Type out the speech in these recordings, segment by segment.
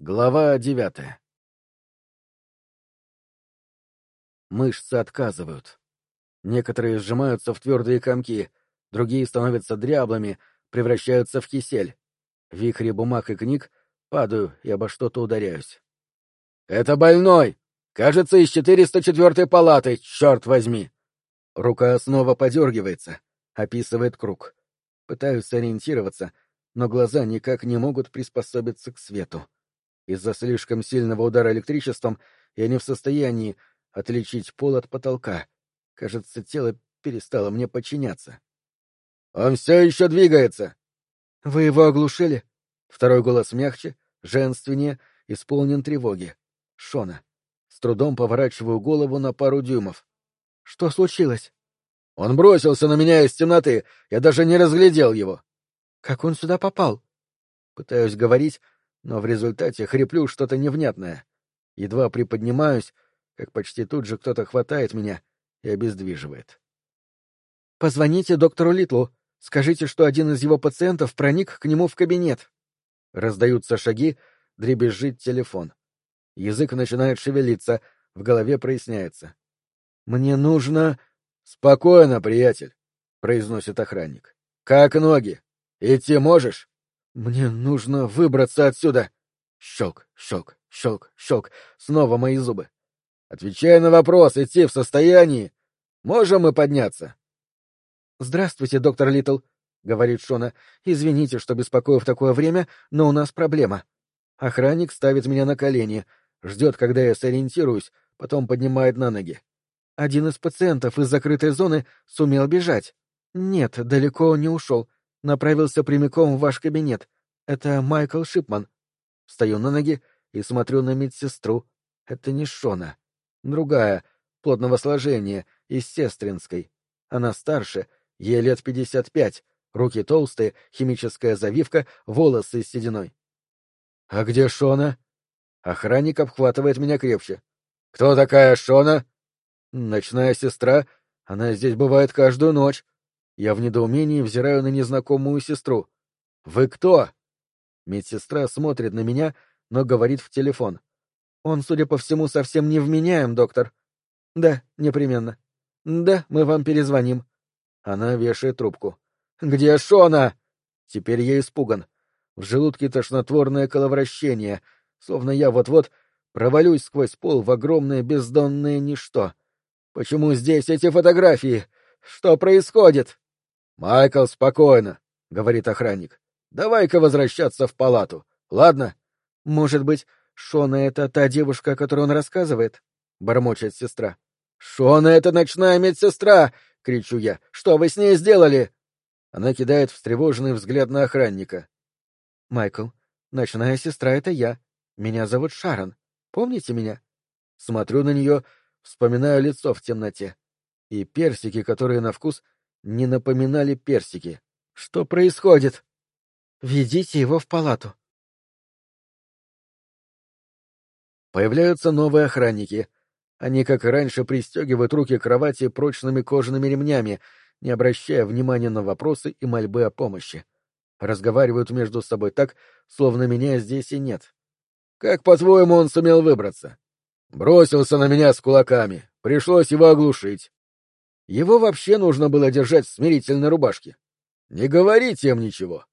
Глава девятая Мышцы отказывают. Некоторые сжимаются в твердые комки, другие становятся дряблыми, превращаются в кисель. В вихре бумаг и книг падаю и обо что-то ударяюсь. «Это больной! Кажется, из 404-й палаты, черт возьми!» Рука снова подергивается, описывает круг. Пытаюсь сориентироваться, но глаза никак не могут приспособиться к свету. Из-за слишком сильного удара электричеством я не в состоянии отличить пол от потолка. Кажется, тело перестало мне подчиняться. «Он все еще двигается!» «Вы его оглушили?» Второй голос мягче, женственнее, исполнен тревоги. Шона. С трудом поворачиваю голову на пару дюймов. «Что случилось?» «Он бросился на меня из темноты. Я даже не разглядел его». «Как он сюда попал?» Пытаюсь говорить, но в результате хриплю что-то невнятное. Едва приподнимаюсь, как почти тут же кто-то хватает меня и обездвиживает. «Позвоните доктору Литлу. Скажите, что один из его пациентов проник к нему в кабинет». Раздаются шаги, дребезжит телефон. Язык начинает шевелиться, в голове проясняется. «Мне нужно...» «Спокойно, приятель», — произносит охранник. «Как ноги? Идти можешь?» «Мне нужно выбраться отсюда!» Щелк, щелк, щелк, щелк. Снова мои зубы. «Отвечай на вопрос, идти в состоянии. Можем мы подняться?» «Здравствуйте, доктор Литл», — говорит Шона. «Извините, что беспокою в такое время, но у нас проблема. Охранник ставит меня на колени, ждет, когда я сориентируюсь, потом поднимает на ноги. Один из пациентов из закрытой зоны сумел бежать. Нет, далеко не ушел направился прямиком в ваш кабинет. Это Майкл Шипман. Встаю на ноги и смотрю на медсестру. Это не Шона. Другая, плотного сложения, из сестринской. Она старше, ей лет пятьдесят пять, руки толстые, химическая завивка, волосы с сединой. — А где Шона? Охранник обхватывает меня крепче. — Кто такая Шона? — Ночная сестра. Она здесь бывает каждую ночь. Я в недоумении взираю на незнакомую сестру. «Вы кто?» Медсестра смотрит на меня, но говорит в телефон. «Он, судя по всему, совсем не вменяем, доктор». «Да, непременно». «Да, мы вам перезвоним». Она вешает трубку. «Где Шона?» Теперь я испуган. В желудке тошнотворное коловращение, словно я вот-вот провалюсь сквозь пол в огромное бездонное ничто. Почему здесь эти фотографии? Что происходит? «Майкл, спокойно», — говорит охранник. «Давай-ка возвращаться в палату, ладно?» «Может быть, Шона — это та девушка, о которой он рассказывает?» — бормочет сестра. «Шона — это ночная медсестра!» — кричу я. «Что вы с ней сделали?» Она кидает встревоженный взгляд на охранника. «Майкл, ночная сестра — это я. Меня зовут Шарон. Помните меня?» Смотрю на нее, вспоминаю лицо в темноте. И персики, которые на вкус — не напоминали персики. Что происходит? Ведите его в палату. Появляются новые охранники. Они, как и раньше, пристегивают руки к кровати прочными кожаными ремнями, не обращая внимания на вопросы и мольбы о помощи. Разговаривают между собой так, словно меня здесь и нет. «Как, по-твоему, он сумел выбраться?» «Бросился на меня с кулаками. Пришлось его оглушить. Его вообще нужно было держать в смирительной рубашке. Не говорите им ничего.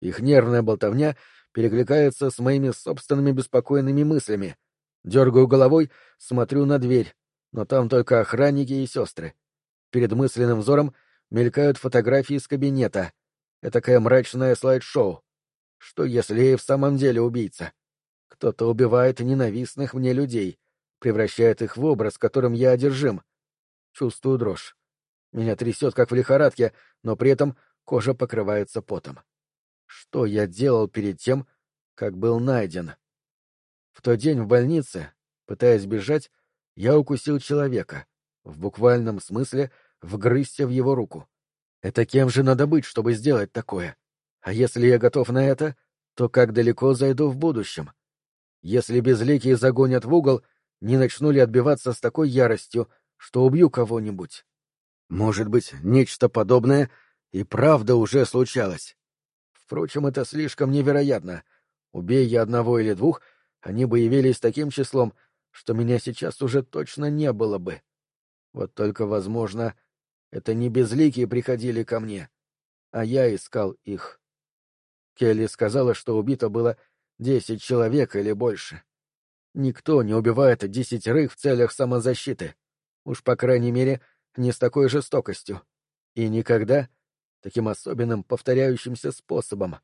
Их нервная болтовня перекликается с моими собственными беспокойными мыслями. Дергаю головой, смотрю на дверь, но там только охранники и сестры. Перед мысленным взором мелькают фотографии из кабинета. Этакое мрачное слайд-шоу. Что, если и в самом деле убийца? Кто-то убивает ненавистных мне людей, превращает их в образ, которым я одержим. Чувствую дрожь. Меня трясет, как в лихорадке, но при этом кожа покрывается потом. Что я делал перед тем, как был найден? В тот день в больнице, пытаясь бежать, я укусил человека, в буквальном смысле вгрызся в его руку. Это кем же надо быть, чтобы сделать такое? А если я готов на это, то как далеко зайду в будущем? Если безликие загонят в угол, не начну ли отбиваться с такой яростью, что убью кого-нибудь. Может быть, нечто подобное и правда уже случалось. Впрочем, это слишком невероятно. Убей я одного или двух, они бы явились таким числом, что меня сейчас уже точно не было бы. Вот только, возможно, это не безликие приходили ко мне, а я искал их. Келли сказала, что убито было десять человек или больше. Никто не убивает десятерых в целях самозащиты. Уж, по крайней мере, не с такой жестокостью. И никогда таким особенным повторяющимся способом.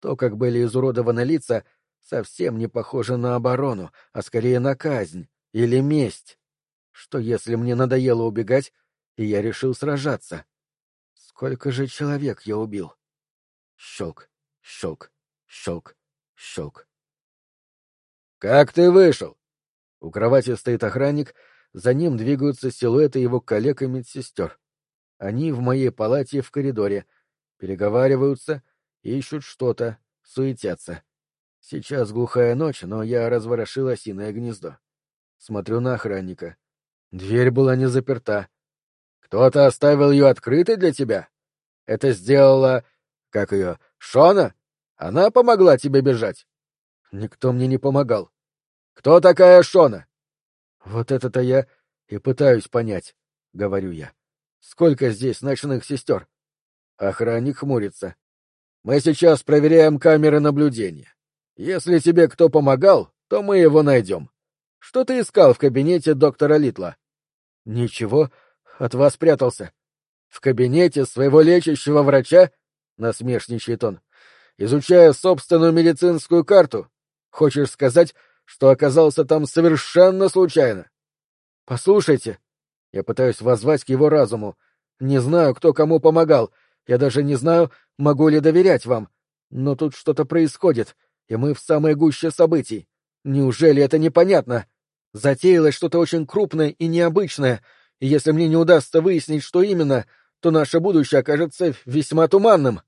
То, как были изуродованы лица, совсем не похоже на оборону, а скорее на казнь или месть. Что если мне надоело убегать, и я решил сражаться? Сколько же человек я убил? Щелк, щелк, щелк, щелк. «Как ты вышел?» У кровати стоит охранник, за ним двигаются силуэты его коллег и медсестер. Они в моей палате в коридоре, переговариваются, ищут что-то, суетятся. Сейчас глухая ночь, но я разворошил осиное гнездо. Смотрю на охранника. Дверь была не заперта. Кто-то оставил ее открытой для тебя? Это сделала... Как ее? Шона? Она помогла тебе бежать? Никто мне не помогал. Кто такая Шона? Вот это-то я и пытаюсь понять, — говорю я. Сколько здесь ночных сестер? Охранник хмурится. Мы сейчас проверяем камеры наблюдения. Если тебе кто помогал, то мы его найдем. Что ты искал в кабинете доктора Литла? Ничего, от вас прятался. В кабинете своего лечащего врача? Насмешничает он. Изучая собственную медицинскую карту. Хочешь сказать, что оказался там совершенно случайно? Послушайте, я пытаюсь воззвать к его разуму. Не знаю, кто кому помогал. Я даже не знаю, могу ли доверять вам. Но тут что-то происходит, и мы в самой гуще событий. Неужели это непонятно? Затеялось что-то очень крупное и необычное, и если мне не удастся выяснить, что именно, то наше будущее окажется весьма туманным.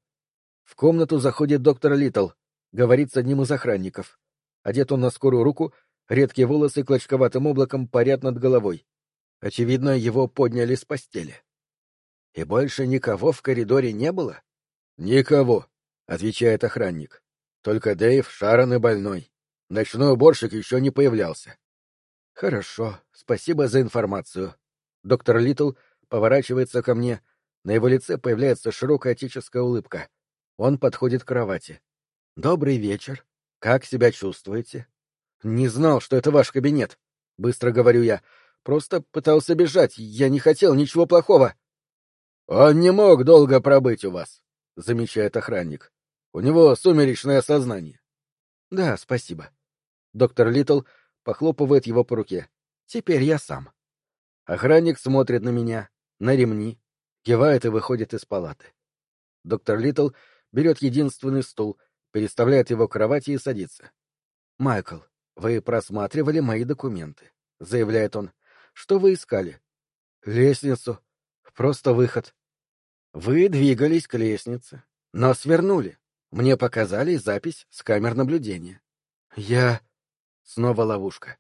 В комнату заходит доктор Литл, говорит с одним из охранников. Одет он на скорую руку, редкие волосы клочковатым облаком парят над головой. Очевидно, его подняли с постели. — И больше никого в коридоре не было? — Никого, — отвечает охранник. — Только Дэйв, Шарон и больной. Ночной уборщик еще не появлялся. — Хорошо, спасибо за информацию. Доктор Литл поворачивается ко мне. На его лице появляется широкая отеческая улыбка. Он подходит к кровати. — Добрый вечер. Как себя чувствуете? — Не знал, что это ваш кабинет. Быстро говорю я. Просто пытался бежать. Я не хотел ничего плохого. — Он не мог долго пробыть у вас, — замечает охранник. — У него сумеречное сознание. — Да, спасибо. Доктор Литл похлопывает его по руке. — Теперь я сам. Охранник смотрит на меня, на ремни, кивает и выходит из палаты. Доктор Литл берет единственный стул, переставляет его к кровати и садится. — Майкл, вы просматривали мои документы, — заявляет он. Что вы искали? Лестницу. Просто выход. Вы двигались к лестнице, но свернули. Мне показали запись с камер наблюдения. Я... Снова ловушка.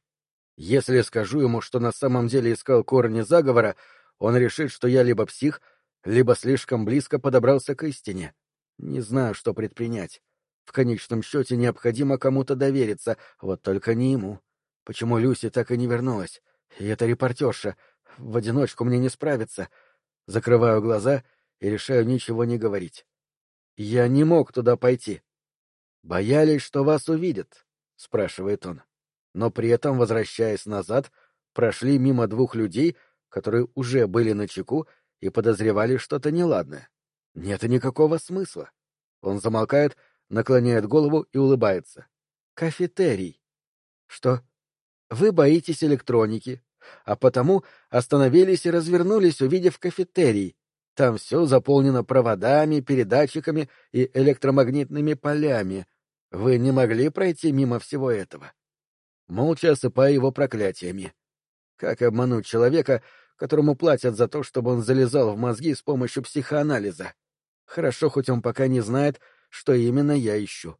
Если скажу ему, что на самом деле искал корни заговора, он решит, что я либо псих, либо слишком близко подобрался к истине. Не знаю, что предпринять. В конечном счете необходимо кому-то довериться, вот только не ему. Почему Люси так и не вернулась? И эта репортерша. В одиночку мне не справиться. Закрываю глаза и решаю ничего не говорить. Я не мог туда пойти. Боялись, что вас увидят, спрашивает он. Но при этом, возвращаясь назад, прошли мимо двух людей, которые уже были на чеку и подозревали что-то неладное. Нет никакого смысла. Он замолкает, наклоняет голову и улыбается. Кафетерий. Что? Вы боитесь электроники, а потому остановились и развернулись, увидев кафетерий. Там все заполнено проводами, передатчиками и электромагнитными полями. Вы не могли пройти мимо всего этого. Молча осыпая его проклятиями. Как обмануть человека, которому платят за то, чтобы он залезал в мозги с помощью психоанализа? Хорошо, хоть он пока не знает, что именно я ищу.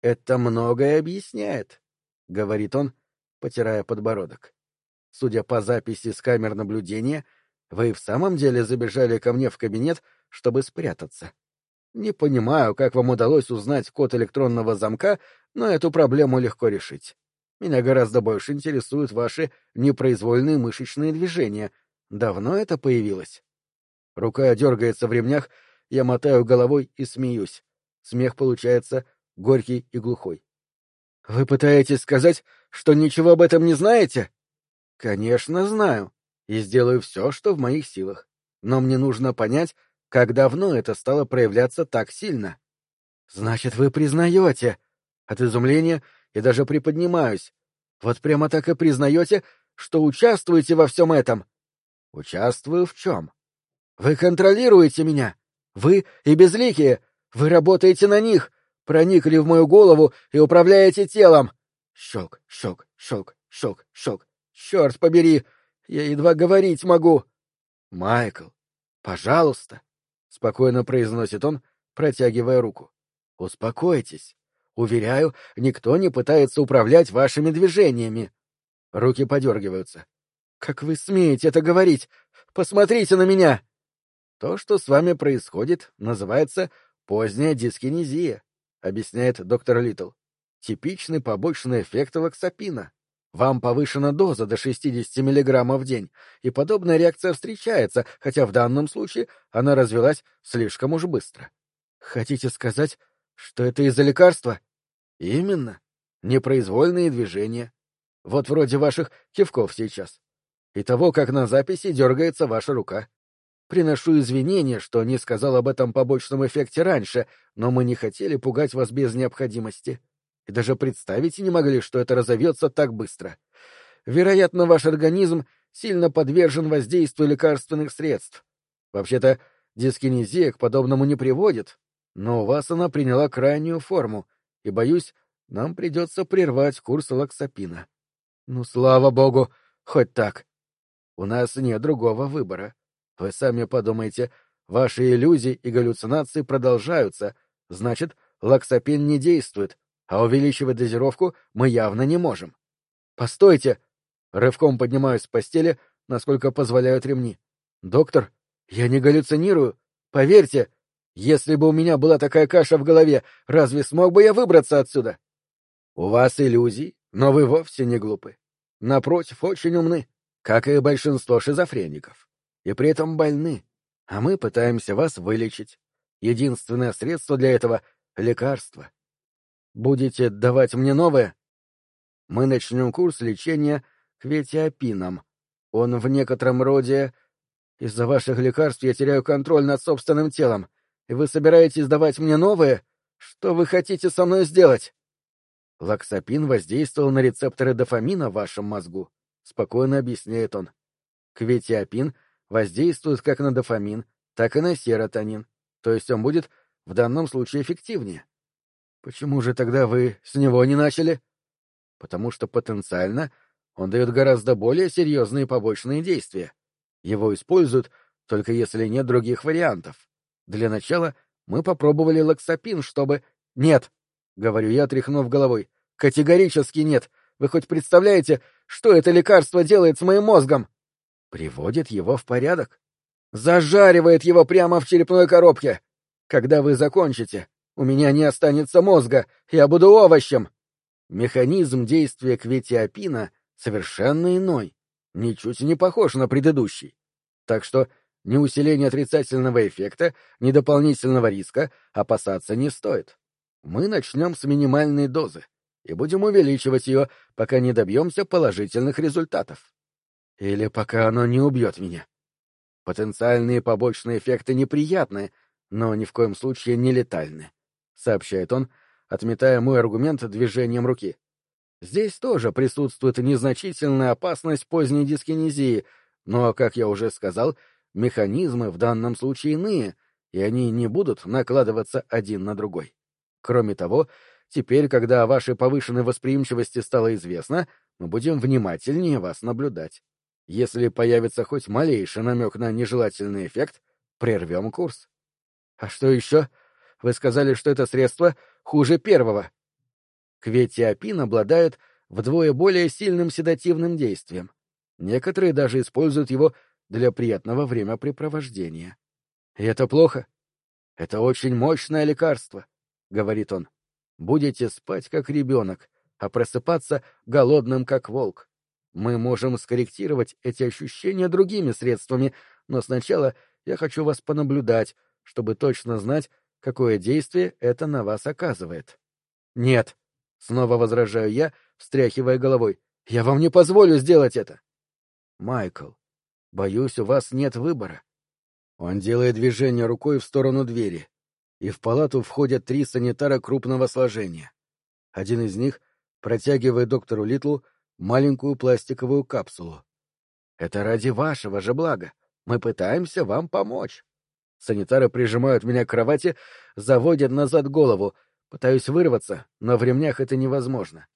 «Это многое объясняет», — говорит он, потирая подбородок. Судя по записи с камер наблюдения, вы в самом деле забежали ко мне в кабинет, чтобы спрятаться. Не понимаю, как вам удалось узнать код электронного замка, но эту проблему легко решить. Меня гораздо больше интересуют ваши непроизвольные мышечные движения. Давно это появилось? Рука дергается в ремнях, я мотаю головой и смеюсь. Смех получается горький и глухой. Вы пытаетесь сказать, что ничего об этом не знаете? Конечно, знаю. И сделаю все, что в моих силах. Но мне нужно понять, как давно это стало проявляться так сильно. Значит, вы признаете. От изумления и даже приподнимаюсь. Вот прямо так и признаете, что участвуете во всем этом. Участвую в чем? Вы контролируете меня. Вы и безликие. Вы работаете на них проникли в мою голову и управляете телом. Щелк, щелк, щелк, щелк, щелк. Черт побери, я едва говорить могу. Майкл, пожалуйста, — спокойно произносит он, протягивая руку. Успокойтесь. Уверяю, никто не пытается управлять вашими движениями. Руки подергиваются. Как вы смеете это говорить? Посмотрите на меня! То, что с вами происходит, называется поздняя дискинезия объясняет доктор Литл. Типичный побочный эффект лаксапина. Вам повышена доза до 60 мг в день, и подобная реакция встречается, хотя в данном случае она развелась слишком уж быстро. Хотите сказать, что это из-за лекарства? Именно. Непроизвольные движения. Вот вроде ваших кивков сейчас. И того, как на записи дергается ваша рука. Приношу извинения, что не сказал об этом побочном эффекте раньше, но мы не хотели пугать вас без необходимости. И даже представить не могли, что это разовьется так быстро. Вероятно, ваш организм сильно подвержен воздействию лекарственных средств. Вообще-то, дискинезия к подобному не приводит, но у вас она приняла крайнюю форму, и, боюсь, нам придется прервать курс лаксапина. Ну, слава богу, хоть так. У нас нет другого выбора. Вы сами подумайте, ваши иллюзии и галлюцинации продолжаются, значит, лаксапин не действует, а увеличивать дозировку мы явно не можем. Постойте! Рывком поднимаюсь с постели, насколько позволяют ремни. Доктор, я не галлюцинирую. Поверьте, если бы у меня была такая каша в голове, разве смог бы я выбраться отсюда? У вас иллюзий, но вы вовсе не глупы. Напротив, очень умны, как и большинство шизофреников и при этом больны, а мы пытаемся вас вылечить. Единственное средство для этого — лекарство. Будете давать мне новое? Мы начнем курс лечения кветиопином. Он в некотором роде... Из-за ваших лекарств я теряю контроль над собственным телом, и вы собираетесь давать мне новое? Что вы хотите со мной сделать? Лаксапин воздействовал на рецепторы дофамина в вашем мозгу, — спокойно объясняет он. Кветиопин воздействует как на дофамин, так и на серотонин, то есть он будет в данном случае эффективнее. Почему же тогда вы с него не начали? Потому что потенциально он дает гораздо более серьезные побочные действия. Его используют только если нет других вариантов. Для начала мы попробовали лаксапин, чтобы... Нет, — говорю я, тряхнув головой. Категорически нет. Вы хоть представляете, что это лекарство делает с моим мозгом? Приводит его в порядок. Зажаривает его прямо в черепной коробке. Когда вы закончите, у меня не останется мозга, я буду овощем. Механизм действия кветиопина совершенно иной, ничуть не похож на предыдущий. Так что ни усиления отрицательного эффекта, ни дополнительного риска опасаться не стоит. Мы начнем с минимальной дозы и будем увеличивать ее, пока не добьемся положительных результатов. Или пока оно не убьет меня. Потенциальные побочные эффекты неприятны, но ни в коем случае не летальны, — сообщает он, отметая мой аргумент движением руки. Здесь тоже присутствует незначительная опасность поздней дискинезии, но, как я уже сказал, механизмы в данном случае иные, и они не будут накладываться один на другой. Кроме того, теперь, когда о вашей повышенной восприимчивости стало известно, мы будем внимательнее вас наблюдать. Если появится хоть малейший намек на нежелательный эффект, прервем курс. А что еще? Вы сказали, что это средство хуже первого. Кветиопин обладает вдвое более сильным седативным действием. Некоторые даже используют его для приятного времяпрепровождения. И это плохо? Это очень мощное лекарство, — говорит он. Будете спать, как ребенок, а просыпаться голодным, как волк. Мы можем скорректировать эти ощущения другими средствами, но сначала я хочу вас понаблюдать, чтобы точно знать, какое действие это на вас оказывает. Нет, снова возражаю я, встряхивая головой. Я вам не позволю сделать это. Майкл, боюсь, у вас нет выбора. Он делает движение рукой в сторону двери, и в палату входят три санитара крупного сложения. Один из них протягивает доктору Литлу маленькую пластиковую капсулу. «Это ради вашего же блага. Мы пытаемся вам помочь». Санитары прижимают меня к кровати, заводят назад голову. Пытаюсь вырваться, но в ремнях это невозможно.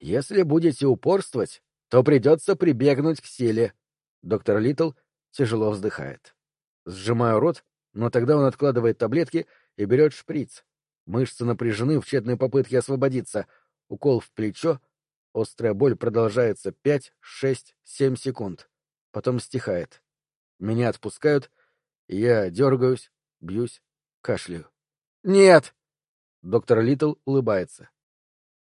Если будете упорствовать, то придется прибегнуть к силе. Доктор Литл тяжело вздыхает. Сжимаю рот, но тогда он откладывает таблетки и берет шприц. Мышцы напряжены в тщетной попытке освободиться. Укол в плечо. Острая боль продолжается пять, шесть, семь секунд. Потом стихает. Меня отпускают, и я дергаюсь, бьюсь, кашляю. «Нет!» Доктор Литл улыбается.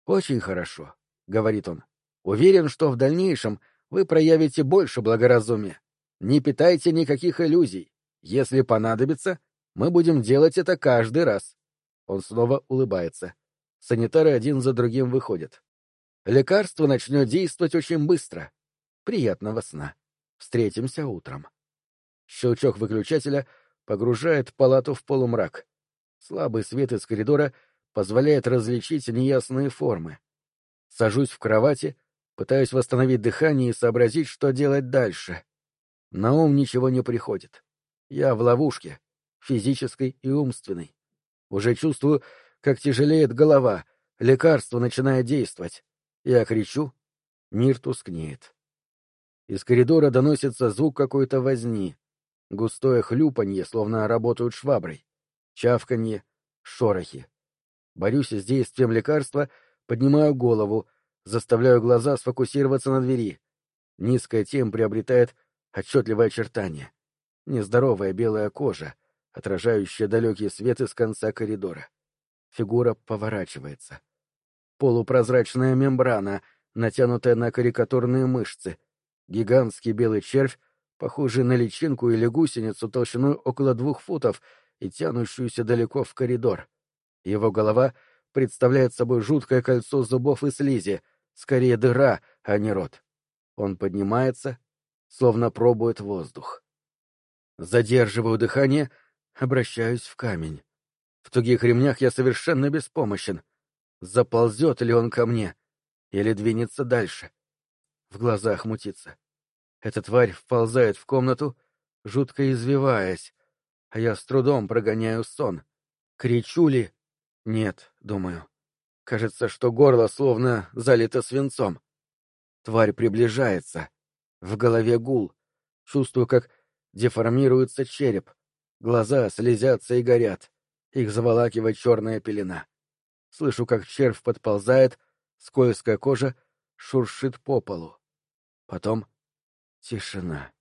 «Очень хорошо», — говорит он. «Уверен, что в дальнейшем вы проявите больше благоразумия. Не питайте никаких иллюзий. Если понадобится, мы будем делать это каждый раз. Он снова улыбается. Санитары один за другим выходят. Лекарство начнет действовать очень быстро. Приятного сна. Встретимся утром. Щелчок выключателя погружает палату в полумрак. Слабый свет из коридора позволяет различить неясные формы. Сажусь в кровати, пытаюсь восстановить дыхание и сообразить, что делать дальше. На ум ничего не приходит. Я в ловушке, физической и умственной. Уже чувствую, как тяжелеет голова, лекарство начинает действовать. Я кричу, мир тускнеет. Из коридора доносится звук какой-то возни. Густое хлюпанье, словно работают шваброй. Чавканье, шорохи. Борюсь с действием лекарства, поднимаю голову, заставляю глаза сфокусироваться на двери. Низкая тень приобретает отчетливое очертание нездоровая белая кожа, отражающая далекий свет из конца коридора. Фигура поворачивается. Полупрозрачная мембрана, натянутая на карикатурные мышцы. Гигантский белый червь, похожий на личинку или гусеницу толщиной около двух футов и тянущуюся далеко в коридор. Его голова представляет собой жуткое кольцо зубов и слизи, скорее дыра, а не рот. Он поднимается, словно пробует воздух. Задерживаю дыхание, обращаюсь в камень. В тугих ремнях я совершенно беспомощен. Заползет ли он ко мне? Или двинется дальше? В глазах мутится. Эта тварь вползает в комнату, жутко извиваясь, а я с трудом прогоняю сон. Кричу ли? Нет, думаю. Кажется, что горло словно залито свинцом. Тварь приближается. В голове гул. Чувствую, как деформируется череп, глаза слезятся и горят, их заволакивает черная пелена. Слышу, как червь подползает, скользкая кожа шуршит по полу. Потом тишина.